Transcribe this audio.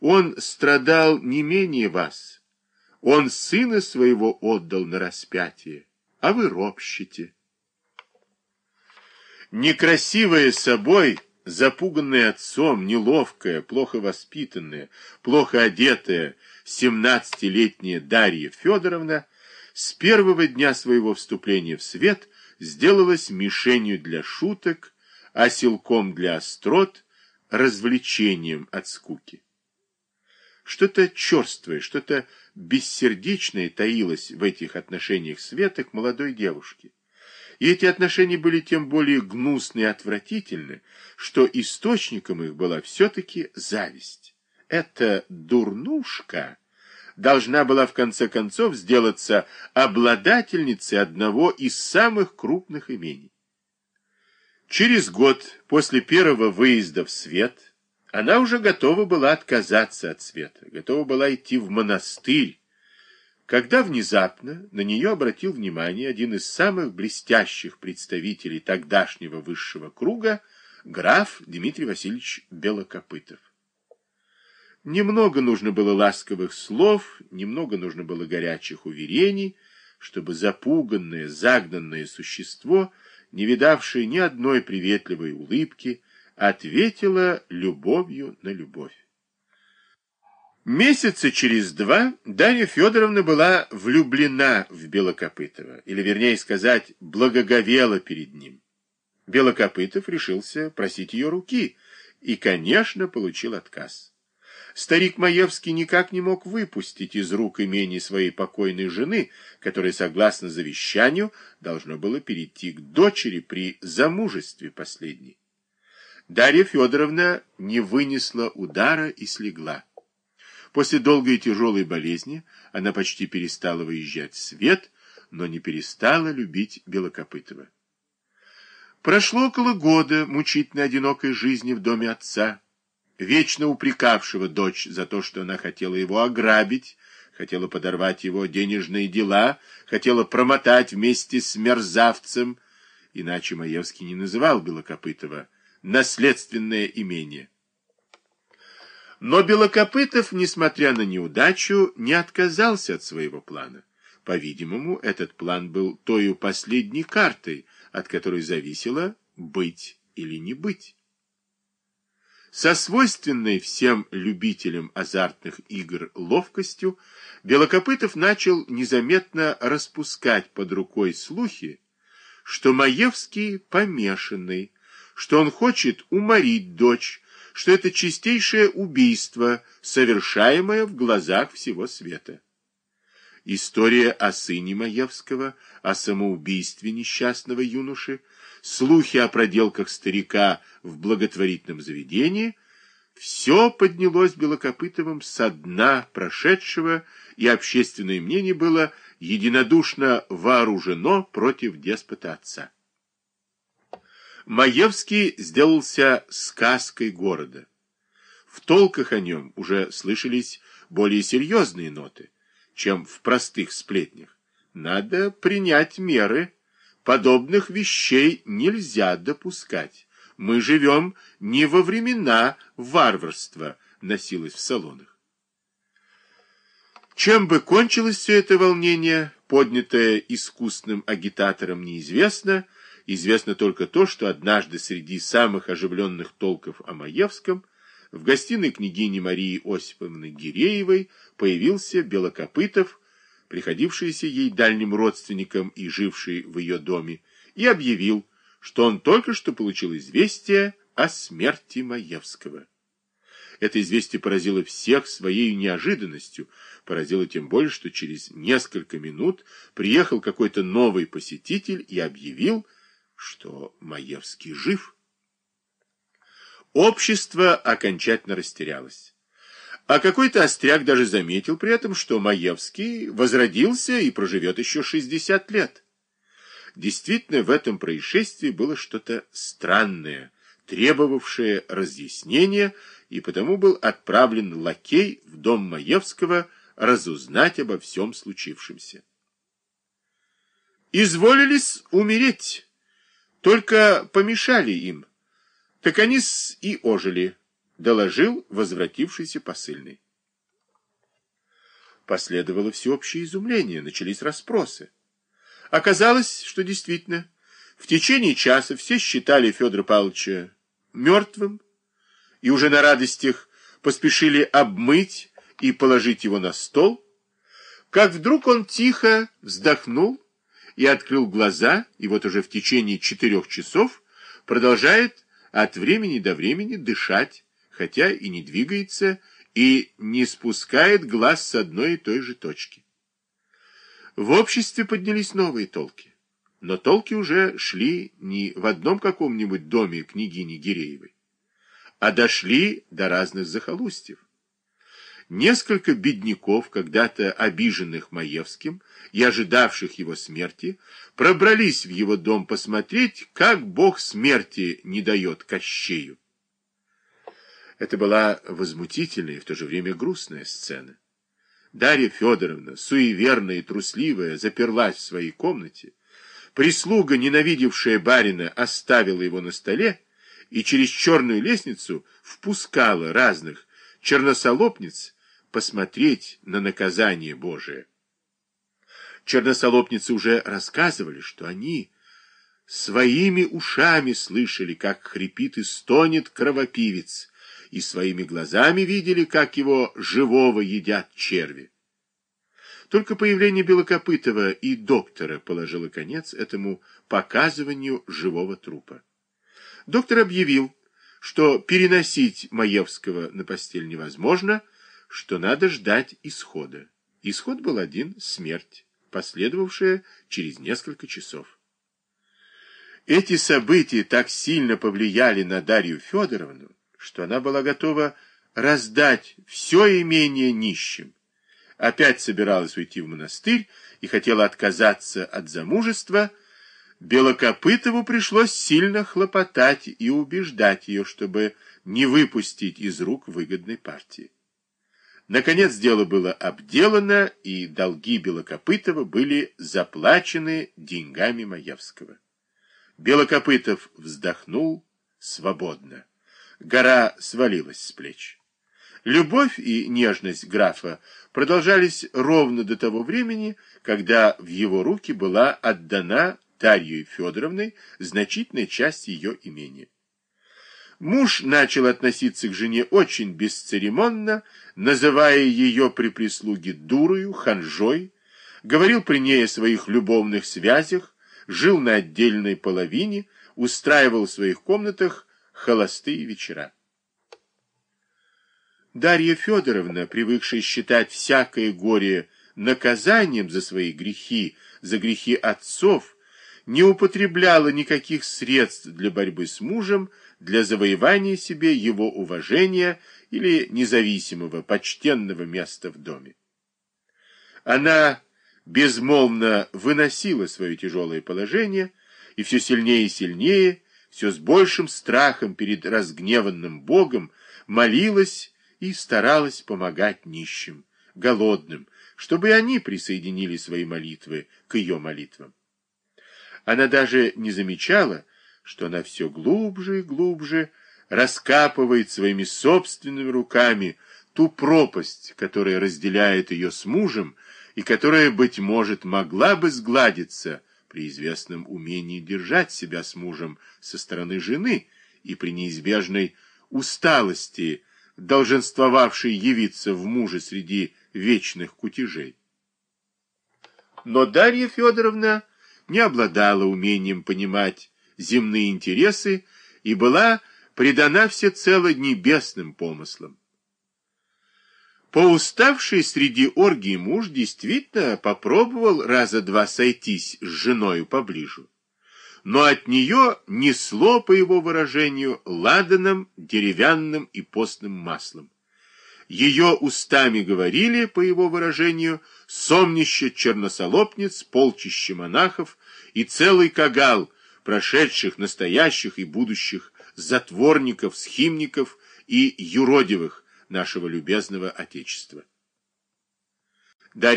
Он страдал не менее вас. Он сына своего отдал на распятие, а вы ропщите. Некрасивая собой, запуганная отцом, неловкая, плохо воспитанная, плохо одетая, семнадцатилетняя Дарья Федоровна с первого дня своего вступления в свет сделалась мишенью для шуток, оселком для острот, развлечением от скуки. Что-то черствое, что-то бессердечное таилось в этих отношениях Света к молодой девушке. И эти отношения были тем более гнусны и отвратительны, что источником их была все-таки зависть. Эта дурнушка должна была в конце концов сделаться обладательницей одного из самых крупных имений. Через год после первого выезда в свет она уже готова была отказаться от света, готова была идти в монастырь, когда внезапно на нее обратил внимание один из самых блестящих представителей тогдашнего высшего круга, граф Дмитрий Васильевич Белокопытов. Немного нужно было ласковых слов, немного нужно было горячих уверений, чтобы запуганное, загнанное существо, не видавшее ни одной приветливой улыбки, ответила любовью на любовь. Месяца через два Дарья Федоровна была влюблена в Белокопытова, или, вернее сказать, благоговела перед ним. Белокопытов решился просить ее руки и, конечно, получил отказ. Старик Маевский никак не мог выпустить из рук имени своей покойной жены, которая, согласно завещанию, должно было перейти к дочери при замужестве последней. Дарья Федоровна не вынесла удара и слегла. После долгой и тяжелой болезни она почти перестала выезжать в свет, но не перестала любить Белокопытова. Прошло около года мучительной одинокой жизни в доме отца, вечно упрекавшего дочь за то, что она хотела его ограбить, хотела подорвать его денежные дела, хотела промотать вместе с мерзавцем, иначе Маевский не называл Белокопытова наследственное имение. Но Белокопытов, несмотря на неудачу, не отказался от своего плана. По-видимому, этот план был той последней картой, от которой зависело быть или не быть. Со свойственной всем любителям азартных игр ловкостью Белокопытов начал незаметно распускать под рукой слухи, что Маевский помешанный, что он хочет уморить дочь, что это чистейшее убийство, совершаемое в глазах всего света. История о сыне Маевского, о самоубийстве несчастного юноши, слухи о проделках старика в благотворительном заведении – все поднялось Белокопытовым со дна прошедшего, и общественное мнение было единодушно вооружено против деспота отца. Маевский сделался сказкой города. В толках о нем уже слышались более серьезные ноты, чем в простых сплетнях. Надо принять меры. Подобных вещей нельзя допускать. Мы живем не во времена варварства, носилось в салонах. Чем бы кончилось все это волнение, поднятое искусным агитатором, неизвестно, Известно только то, что однажды среди самых оживленных толков о Маевском в гостиной княгини Марии Осиповны Гиреевой появился Белокопытов, приходившийся ей дальним родственником и живший в ее доме, и объявил, что он только что получил известие о смерти Маевского. Это известие поразило всех своей неожиданностью, поразило тем более, что через несколько минут приехал какой-то новый посетитель и объявил, что Маевский жив. Общество окончательно растерялось. А какой-то остряк даже заметил при этом, что Маевский возродился и проживет еще 60 лет. Действительно, в этом происшествии было что-то странное, требовавшее разъяснения, и потому был отправлен лакей в дом Маевского разузнать обо всем случившемся. «Изволились умереть», только помешали им. Так они и ожили. доложил возвратившийся посыльный. Последовало всеобщее изумление, начались расспросы. Оказалось, что действительно, в течение часа все считали Федора Павловича мертвым, и уже на радостях поспешили обмыть и положить его на стол, как вдруг он тихо вздохнул и открыл глаза, и вот уже в течение четырех часов продолжает от времени до времени дышать, хотя и не двигается, и не спускает глаз с одной и той же точки. В обществе поднялись новые толки, но толки уже шли не в одном каком-нибудь доме княгини Гиреевой, а дошли до разных захолустьев. Несколько бедняков, когда-то обиженных Маевским и ожидавших его смерти, пробрались в его дом посмотреть, как бог смерти не дает Кощею. Это была возмутительная и в то же время грустная сцена. Дарья Федоровна, суеверная и трусливая, заперлась в своей комнате. Прислуга, ненавидевшая барина, оставила его на столе и через черную лестницу впускала разных черносолопниц посмотреть на наказание Божие. Черносолопницы уже рассказывали, что они своими ушами слышали, как хрипит и стонет кровопивец, и своими глазами видели, как его живого едят черви. Только появление Белокопытова и доктора положило конец этому показыванию живого трупа. Доктор объявил, что переносить Маевского на постель невозможно, что надо ждать исхода. Исход был один — смерть, последовавшая через несколько часов. Эти события так сильно повлияли на Дарью Федоровну, что она была готова раздать все имение нищим. Опять собиралась уйти в монастырь и хотела отказаться от замужества. Белокопытову пришлось сильно хлопотать и убеждать ее, чтобы не выпустить из рук выгодной партии. Наконец дело было обделано, и долги Белокопытова были заплачены деньгами Маевского. Белокопытов вздохнул свободно. Гора свалилась с плеч. Любовь и нежность графа продолжались ровно до того времени, когда в его руки была отдана Дарьей Федоровной значительная часть ее имения. Муж начал относиться к жене очень бесцеремонно, называя ее при прислуге дурою, ханжой, говорил при ней о своих любовных связях, жил на отдельной половине, устраивал в своих комнатах холостые вечера. Дарья Федоровна, привыкшая считать всякое горе наказанием за свои грехи, за грехи отцов, не употребляла никаких средств для борьбы с мужем, для завоевания себе его уважения или независимого, почтенного места в доме. Она безмолвно выносила свое тяжелое положение и все сильнее и сильнее, все с большим страхом перед разгневанным Богом молилась и старалась помогать нищим, голодным, чтобы они присоединили свои молитвы к ее молитвам. Она даже не замечала, что она все глубже и глубже раскапывает своими собственными руками ту пропасть, которая разделяет ее с мужем и которая, быть может, могла бы сгладиться при известном умении держать себя с мужем со стороны жены и при неизбежной усталости, долженствовавшей явиться в муже среди вечных кутежей. Но Дарья Федоровна не обладала умением понимать земные интересы и была предана всецело небесным помыслам. Поуставший среди оргий муж действительно попробовал раза два сойтись с женою поближе, но от нее несло, по его выражению, ладаном, деревянным и постным маслом. Ее устами говорили, по его выражению, сомнище черносолопниц, полчище монахов и целый кагал, прошедших, настоящих и будущих затворников, схимников и юродивых нашего любезного Отечества.